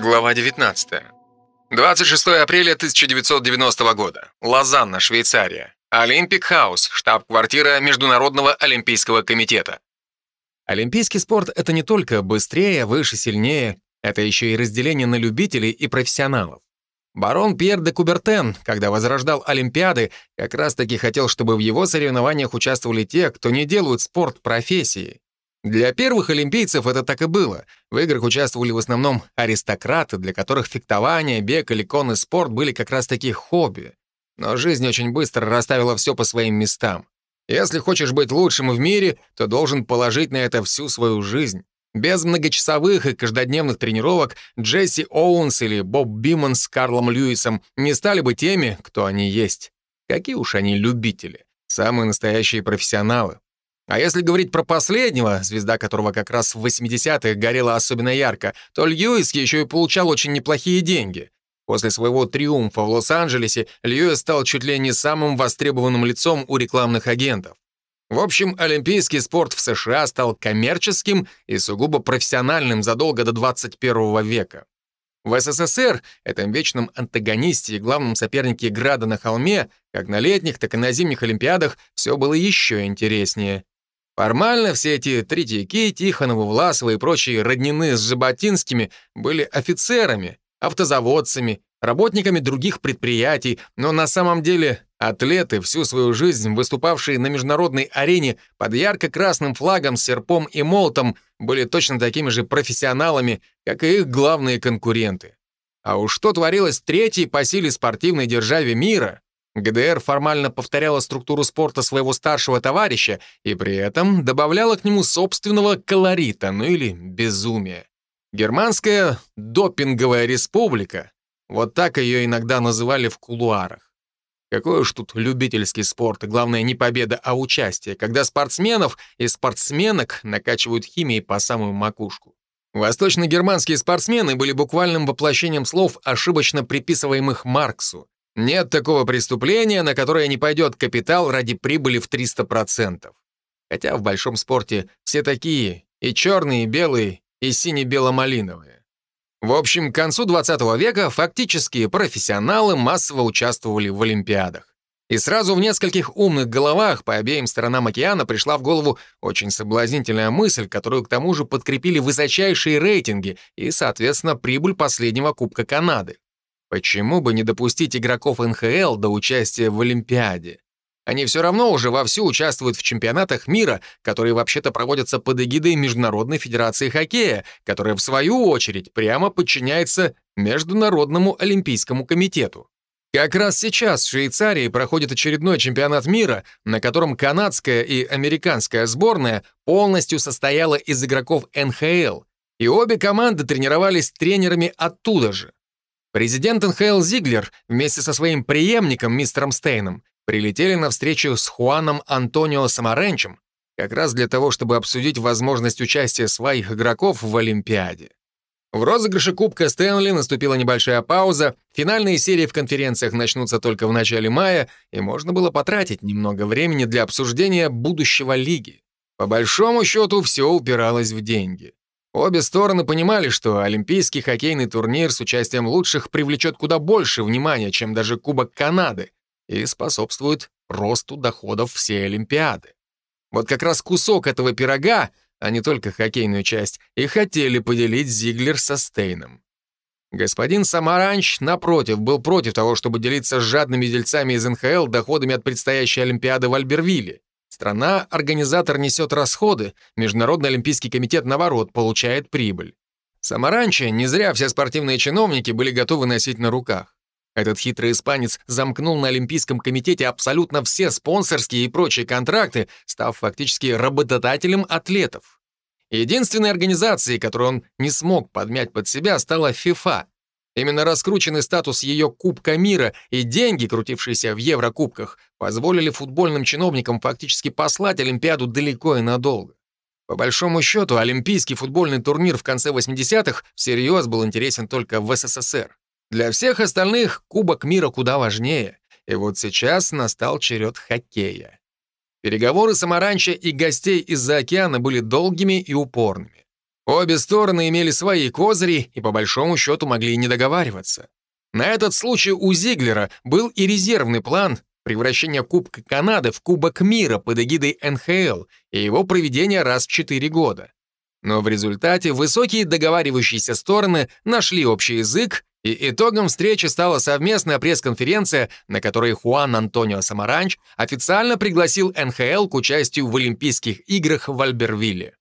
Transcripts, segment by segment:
Глава 19. 26 апреля 1990 года. Лозанна, Швейцария. Олимпик Хаус, штаб-квартира Международного олимпийского комитета. Олимпийский спорт — это не только быстрее, выше, сильнее, это еще и разделение на любителей и профессионалов. Барон Пьер де Кубертен, когда возрождал Олимпиады, как раз-таки хотел, чтобы в его соревнованиях участвовали те, кто не делают спорт профессией. Для первых олимпийцев это так и было. В играх участвовали в основном аристократы, для которых фехтование, бег или конный спорт были как раз таки хобби. Но жизнь очень быстро расставила все по своим местам. Если хочешь быть лучшим в мире, то должен положить на это всю свою жизнь. Без многочасовых и каждодневных тренировок Джесси Оуэнс или Боб Биман с Карлом Льюисом не стали бы теми, кто они есть. Какие уж они любители. Самые настоящие профессионалы. А если говорить про последнего, звезда которого как раз в 80-х горела особенно ярко, то Льюис еще и получал очень неплохие деньги. После своего триумфа в Лос-Анджелесе Льюис стал чуть ли не самым востребованным лицом у рекламных агентов. В общем, олимпийский спорт в США стал коммерческим и сугубо профессиональным задолго до 21 века. В СССР, этом вечном антагонисте и главном сопернике Града на холме, как на летних, так и на зимних Олимпиадах, все было еще интереснее. Формально все эти Третьяки, Тихоновы, Власовы и прочие роднины с Жаботинскими были офицерами, автозаводцами, работниками других предприятий, но на самом деле атлеты, всю свою жизнь выступавшие на международной арене под ярко-красным флагом серпом и молотом, были точно такими же профессионалами, как и их главные конкуренты. А уж что творилось в третьей по силе спортивной державе мира, ГДР формально повторяла структуру спорта своего старшего товарища и при этом добавляла к нему собственного колорита, ну или безумия. Германская допинговая республика, вот так ее иногда называли в кулуарах. Какой уж тут любительский спорт, главное не победа, а участие, когда спортсменов и спортсменок накачивают химией по самую макушку. Восточно-германские спортсмены были буквальным воплощением слов, ошибочно приписываемых Марксу. Нет такого преступления, на которое не пойдет капитал ради прибыли в 300%. Хотя в большом спорте все такие, и черные, и белые, и сине-бело-малиновые. В общем, к концу 20 века фактически профессионалы массово участвовали в Олимпиадах. И сразу в нескольких умных головах по обеим сторонам океана пришла в голову очень соблазнительная мысль, которую к тому же подкрепили высочайшие рейтинги и, соответственно, прибыль последнего Кубка Канады. Почему бы не допустить игроков НХЛ до участия в Олимпиаде? Они все равно уже вовсю участвуют в чемпионатах мира, которые вообще-то проводятся под эгидой Международной Федерации Хоккея, которая, в свою очередь, прямо подчиняется Международному Олимпийскому комитету. Как раз сейчас в Швейцарии проходит очередной чемпионат мира, на котором канадская и американская сборная полностью состояла из игроков НХЛ, и обе команды тренировались тренерами оттуда же. Президент НХЛ Зиглер вместе со своим преемником мистером Стейном прилетели на встречу с Хуаном Антонио Самаренчем как раз для того, чтобы обсудить возможность участия своих игроков в Олимпиаде. В розыгрыше Кубка Стэнли наступила небольшая пауза, финальные серии в конференциях начнутся только в начале мая, и можно было потратить немного времени для обсуждения будущего лиги. По большому счету, все упиралось в деньги. Обе стороны понимали, что олимпийский хоккейный турнир с участием лучших привлечет куда больше внимания, чем даже Кубок Канады, и способствует росту доходов всей Олимпиады. Вот как раз кусок этого пирога, а не только хоккейную часть, и хотели поделить Зиглер со Стейном. Господин Самаранч, напротив, был против того, чтобы делиться с жадными дельцами из НХЛ доходами от предстоящей Олимпиады в Альбервилле. Страна-организатор несет расходы, Международный олимпийский комитет, наоборот, получает прибыль. Сама раньше не зря все спортивные чиновники были готовы носить на руках. Этот хитрый испанец замкнул на Олимпийском комитете абсолютно все спонсорские и прочие контракты, став фактически работодателем атлетов. Единственной организацией, которую он не смог подмять под себя, стала ФИФА, Именно раскрученный статус ее Кубка мира и деньги, крутившиеся в Еврокубках, позволили футбольным чиновникам фактически послать Олимпиаду далеко и надолго. По большому счету, олимпийский футбольный турнир в конце 80-х всерьез был интересен только в СССР. Для всех остальных Кубок мира куда важнее. И вот сейчас настал черед хоккея. Переговоры Самаранча и гостей из-за океана были долгими и упорными. Обе стороны имели свои козыри и по большому счету могли не договариваться. На этот случай у Зиглера был и резервный план превращения Кубка Канады в Кубок мира под эгидой НХЛ и его проведения раз в 4 года. Но в результате высокие договаривающиеся стороны нашли общий язык, и итогом встречи стала совместная пресс-конференция, на которой Хуан Антонио Самаранч официально пригласил НХЛ к участию в Олимпийских играх в Альбервилле.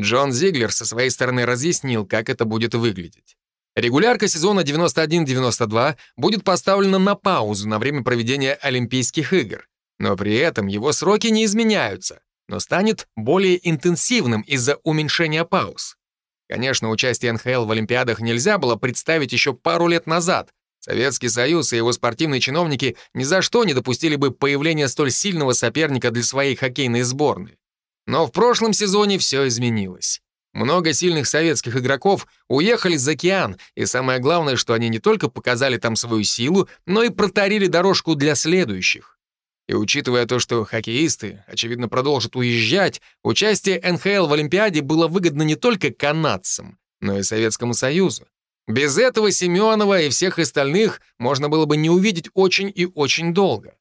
Джон Зиглер со своей стороны разъяснил, как это будет выглядеть. Регулярка сезона 91-92 будет поставлена на паузу на время проведения Олимпийских игр, но при этом его сроки не изменяются, но станет более интенсивным из-за уменьшения пауз. Конечно, участие НХЛ в Олимпиадах нельзя было представить еще пару лет назад. Советский Союз и его спортивные чиновники ни за что не допустили бы появления столь сильного соперника для своей хоккейной сборной. Но в прошлом сезоне все изменилось. Много сильных советских игроков уехали за океан, и самое главное, что они не только показали там свою силу, но и протарили дорожку для следующих. И учитывая то, что хоккеисты, очевидно, продолжат уезжать, участие НХЛ в Олимпиаде было выгодно не только канадцам, но и Советскому Союзу. Без этого Семенова и всех остальных можно было бы не увидеть очень и очень долго.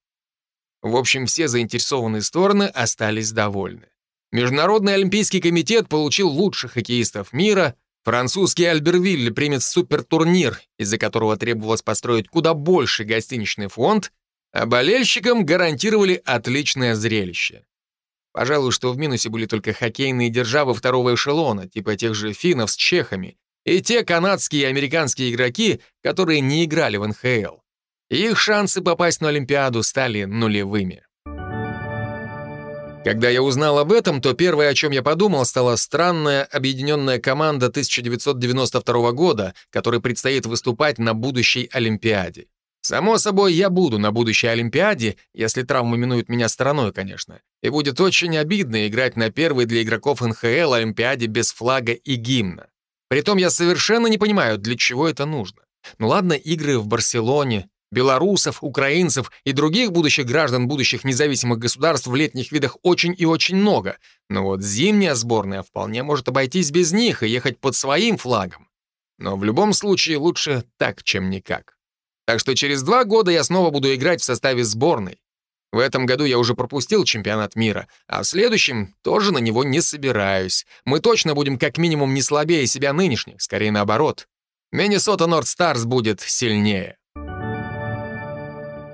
В общем, все заинтересованные стороны остались довольны. Международный олимпийский комитет получил лучших хоккеистов мира, французский Альбервиль примет супертурнир, из-за которого требовалось построить куда больше гостиничный фонд, а болельщикам гарантировали отличное зрелище. Пожалуй, что в минусе были только хоккейные державы второго эшелона, типа тех же финнов с чехами, и те канадские и американские игроки, которые не играли в НХЛ. Их шансы попасть на Олимпиаду стали нулевыми. Когда я узнал об этом, то первое, о чем я подумал, стала странная объединенная команда 1992 года, которой предстоит выступать на будущей Олимпиаде. Само собой, я буду на будущей Олимпиаде, если травмы минуют меня стороной, конечно. И будет очень обидно играть на первой для игроков НХЛ Олимпиаде без флага и гимна. Притом я совершенно не понимаю, для чего это нужно. Ну ладно, игры в Барселоне, Белорусов, украинцев и других будущих граждан будущих независимых государств в летних видах очень и очень много, но вот зимняя сборная вполне может обойтись без них и ехать под своим флагом. Но в любом случае лучше так, чем никак. Так что через два года я снова буду играть в составе сборной. В этом году я уже пропустил чемпионат мира, а в следующем тоже на него не собираюсь. Мы точно будем как минимум не слабее себя нынешних, скорее наоборот. Миннесота Норд Старс будет сильнее.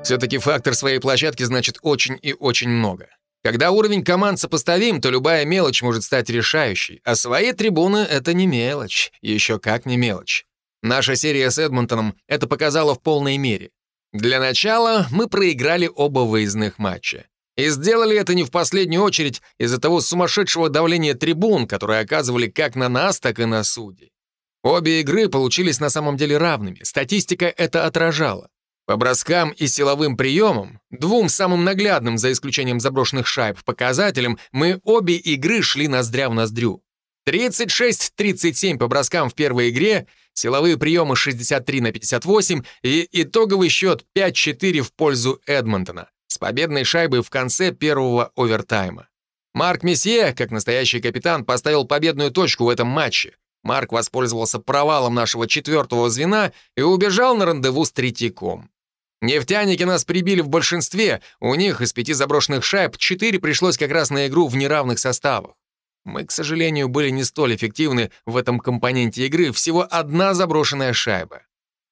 Все-таки фактор своей площадки значит очень и очень много. Когда уровень команд сопоставим, то любая мелочь может стать решающей, а свои трибуны — это не мелочь, еще как не мелочь. Наша серия с Эдмонтоном это показала в полной мере. Для начала мы проиграли оба выездных матча. И сделали это не в последнюю очередь из-за того сумасшедшего давления трибун, которые оказывали как на нас, так и на судей. Обе игры получились на самом деле равными, статистика это отражала. По броскам и силовым приемам, двум самым наглядным, за исключением заброшенных шайб, показателям, мы обе игры шли ноздря в ноздрю. 36-37 по броскам в первой игре, силовые приемы 63 на 58 и итоговый счет 5-4 в пользу Эдмонтона с победной шайбой в конце первого овертайма. Марк Месье, как настоящий капитан, поставил победную точку в этом матче. Марк воспользовался провалом нашего четвертого звена и убежал на рандеву с Третьяком. Нефтяники нас прибили в большинстве, у них из пяти заброшенных шайб четыре пришлось как раз на игру в неравных составах. Мы, к сожалению, были не столь эффективны в этом компоненте игры, всего одна заброшенная шайба.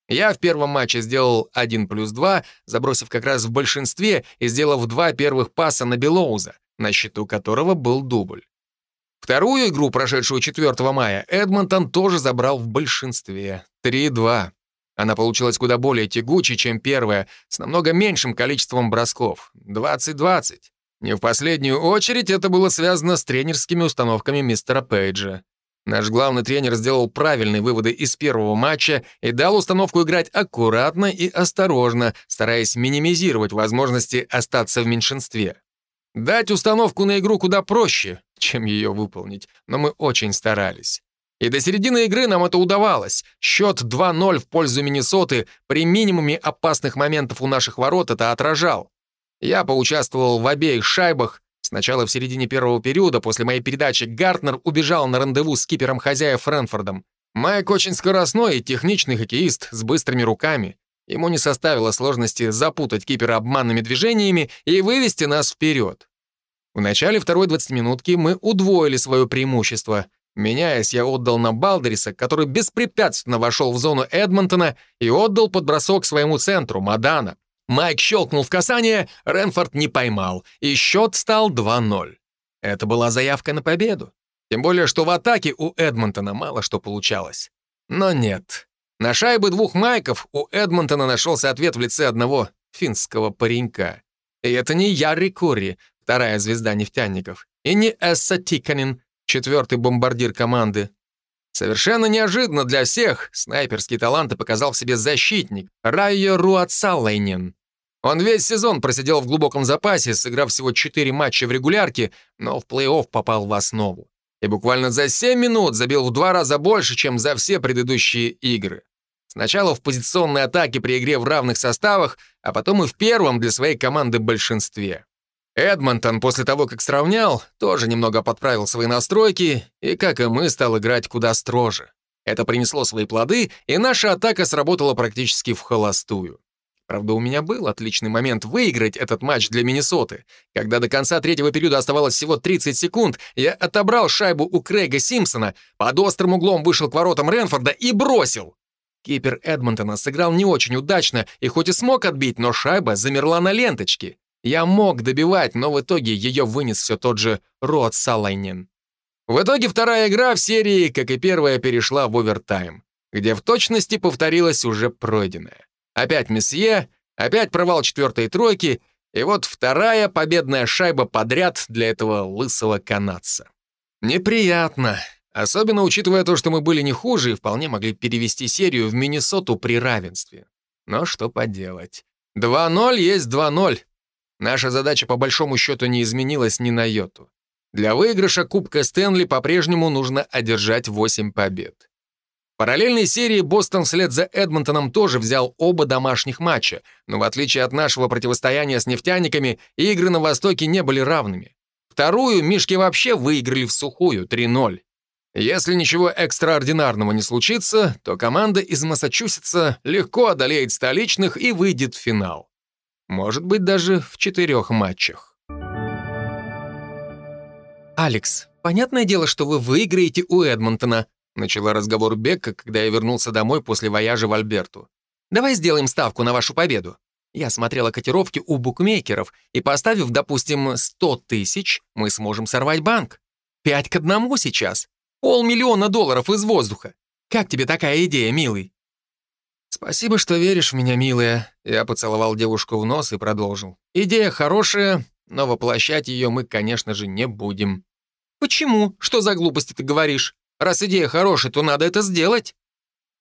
Я в первом матче сделал 1 плюс 2, забросив как раз в большинстве и сделав два первых паса на Белоуза, на счету которого был дубль. Вторую игру, прошедшую 4 мая, Эдмонтон тоже забрал в большинстве. 3-2. Она получилась куда более тягучей, чем первая, с намного меньшим количеством бросков — 20-20. Не в последнюю очередь это было связано с тренерскими установками мистера Пейджа. Наш главный тренер сделал правильные выводы из первого матча и дал установку играть аккуратно и осторожно, стараясь минимизировать возможности остаться в меньшинстве. Дать установку на игру куда проще, чем ее выполнить, но мы очень старались. И до середины игры нам это удавалось. Счет 2-0 в пользу Миннесоты при минимуме опасных моментов у наших ворот это отражал. Я поучаствовал в обеих шайбах, Сначала в середине первого периода после моей передачи Гартнер убежал на рандеву с кипером хозяев Фрэнфордом. Майк очень скоростной и техничный хоккеист с быстрыми руками. Ему не составило сложности запутать кипера обманными движениями и вывести нас вперед. В начале второй 20-минутки мы удвоили свое преимущество. Меняясь, я отдал на Балдериса, который беспрепятственно вошел в зону Эдмонтона и отдал подбросок своему центру, Мадана. Майк щелкнул в касание, Ренфорд не поймал, и счет стал 2-0. Это была заявка на победу. Тем более, что в атаке у Эдмонтона мало что получалось. Но нет. На шайбы двух Майков у Эдмонтона нашелся ответ в лице одного финского паренька. И это не Ярри Курри, вторая звезда нефтяников, и не Эсса Тиканин, четвертый бомбардир команды. Совершенно неожиданно для всех снайперские таланты показал в себе защитник Райо Руацалайнен. Он весь сезон просидел в глубоком запасе, сыграв всего 4 матча в регулярке, но в плей-офф попал в основу. И буквально за 7 минут забил в два раза больше, чем за все предыдущие игры. Сначала в позиционной атаке при игре в равных составах, а потом и в первом для своей команды большинстве. Эдмонтон после того, как сравнял, тоже немного подправил свои настройки и, как и мы, стал играть куда строже. Это принесло свои плоды, и наша атака сработала практически в холостую. Правда, у меня был отличный момент выиграть этот матч для Миннесоты. Когда до конца третьего периода оставалось всего 30 секунд, я отобрал шайбу у Крейга Симпсона, под острым углом вышел к воротам Ренфорда и бросил. Кипер Эдмонтона сыграл не очень удачно и хоть и смог отбить, но шайба замерла на ленточке. Я мог добивать, но в итоге ее вынес все тот же Рот Салайнин. В итоге вторая игра в серии, как и первая, перешла в овертайм, где в точности повторилась уже пройденная. Опять месье, опять провал четвертой тройки, и вот вторая победная шайба подряд для этого лысого канадца. Неприятно, особенно учитывая то, что мы были не хуже и вполне могли перевести серию в Миннесоту при равенстве. Но что поделать. 2-0 есть 2-0. Наша задача по большому счету не изменилась ни на йоту. Для выигрыша Кубка Стэнли по-прежнему нужно одержать 8 побед. В параллельной серии Бостон вслед за Эдмонтоном тоже взял оба домашних матча, но в отличие от нашего противостояния с нефтяниками, игры на Востоке не были равными. Вторую Мишки вообще выиграли в сухую 3-0. Если ничего экстраординарного не случится, то команда из Массачусетса легко одолеет столичных и выйдет в финал. Может быть, даже в четырех матчах. «Алекс, понятное дело, что вы выиграете у Эдмонтона», начала разговор Бекка, когда я вернулся домой после вояжа в Альберту. «Давай сделаем ставку на вашу победу. Я смотрела котировки у букмекеров, и поставив, допустим, 100 тысяч, мы сможем сорвать банк. Пять к одному сейчас. Полмиллиона долларов из воздуха. Как тебе такая идея, милый?» «Спасибо, что веришь в меня, милая». Я поцеловал девушку в нос и продолжил. «Идея хорошая, но воплощать ее мы, конечно же, не будем». «Почему? Что за глупости ты говоришь? Раз идея хорошая, то надо это сделать».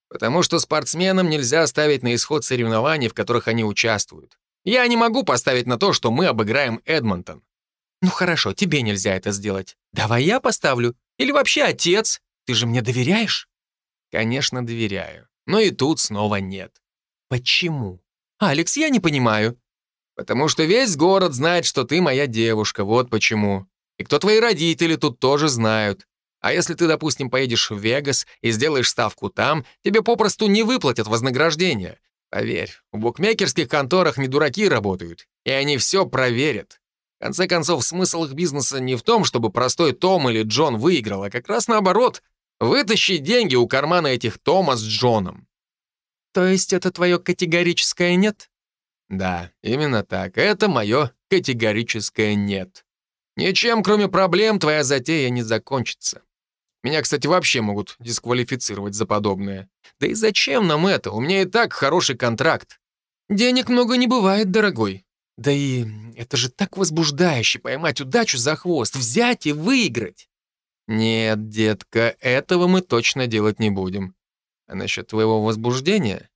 «Потому что спортсменам нельзя ставить на исход соревнований, в которых они участвуют. Я не могу поставить на то, что мы обыграем Эдмонтон». «Ну хорошо, тебе нельзя это сделать. Давай я поставлю. Или вообще отец. Ты же мне доверяешь?» «Конечно, доверяю. Но и тут снова нет. Почему? Алекс, я не понимаю. Потому что весь город знает, что ты моя девушка, вот почему. И кто твои родители тут тоже знают. А если ты, допустим, поедешь в Вегас и сделаешь ставку там, тебе попросту не выплатят вознаграждение. Поверь, в букмекерских конторах не дураки работают, и они все проверят. В конце концов, смысл их бизнеса не в том, чтобы простой Том или Джон выиграл, а как раз наоборот. Вытащи деньги у кармана этих Тома с Джоном. То есть это твое категорическое «нет»? Да, именно так. Это мое категорическое «нет». Ничем, кроме проблем, твоя затея не закончится. Меня, кстати, вообще могут дисквалифицировать за подобное. Да и зачем нам это? У меня и так хороший контракт. Денег много не бывает, дорогой. Да и это же так возбуждающе поймать удачу за хвост, взять и выиграть. «Нет, детка, этого мы точно делать не будем. А насчет твоего возбуждения?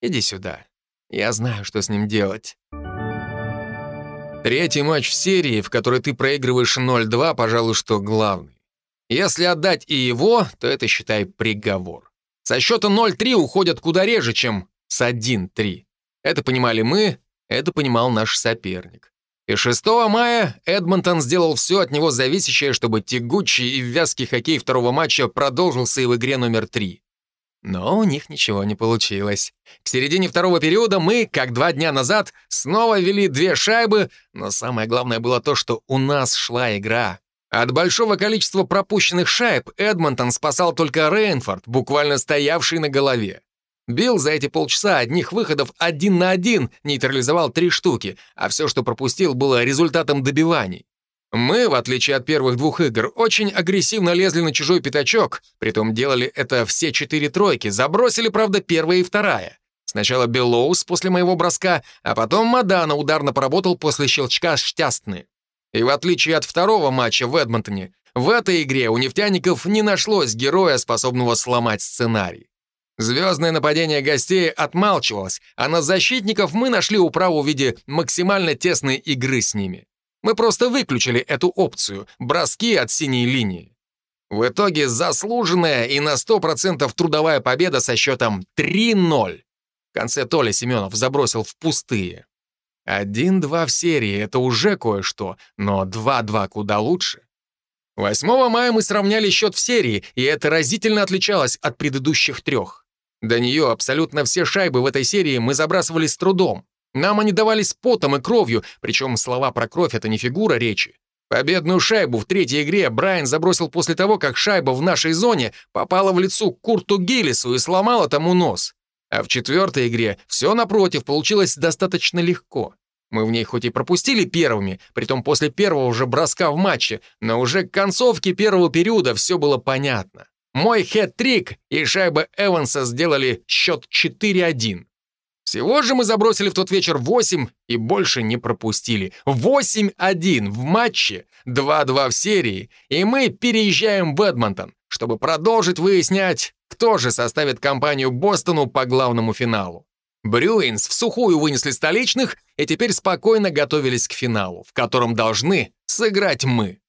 Иди сюда. Я знаю, что с ним делать». Третий матч в серии, в которой ты проигрываешь 0-2, пожалуй, что главный. Если отдать и его, то это, считай, приговор. Со счета 0-3 уходят куда реже, чем с 1-3. Это понимали мы, это понимал наш соперник. И 6 мая Эдмонтон сделал все от него зависящее, чтобы тягучий и вязкий хоккей второго матча продолжился и в игре номер три. Но у них ничего не получилось. К середине второго периода мы, как два дня назад, снова вели две шайбы, но самое главное было то, что у нас шла игра. От большого количества пропущенных шайб Эдмонтон спасал только Рейнфорд, буквально стоявший на голове. Билл за эти полчаса одних выходов один на один нейтрализовал три штуки, а все, что пропустил, было результатом добиваний. Мы, в отличие от первых двух игр, очень агрессивно лезли на чужой пятачок, притом делали это все четыре тройки, забросили, правда, первая и вторая. Сначала Белоус после моего броска, а потом Мадана ударно поработал после щелчка Штястны. И в отличие от второго матча в Эдмонтоне, в этой игре у нефтяников не нашлось героя, способного сломать сценарий. Звездное нападение гостей отмалчивалось, а на защитников мы нашли управу в виде максимально тесной игры с ними. Мы просто выключили эту опцию — броски от синей линии. В итоге заслуженная и на 100% трудовая победа со счетом 3-0. В конце Толя Семенов забросил в пустые. 1-2 в серии — это уже кое-что, но 2-2 куда лучше. 8 мая мы сравняли счет в серии, и это разительно отличалось от предыдущих трех. До нее абсолютно все шайбы в этой серии мы забрасывали с трудом. Нам они давались потом и кровью, причем слова про кровь — это не фигура речи. Победную шайбу в третьей игре Брайан забросил после того, как шайба в нашей зоне попала в лицо Курту Гиллису и сломала тому нос. А в четвертой игре все, напротив, получилось достаточно легко. Мы в ней хоть и пропустили первыми, притом после первого же броска в матче, но уже к концовке первого периода все было понятно. Мой хэт-трик и шайба Эванса сделали счет 4-1. Всего же мы забросили в тот вечер 8 и больше не пропустили. 8-1 в матче, 2-2 в серии, и мы переезжаем в Эдмонтон, чтобы продолжить выяснять, кто же составит компанию Бостону по главному финалу. Брюинс в сухую вынесли столичных и теперь спокойно готовились к финалу, в котором должны сыграть мы.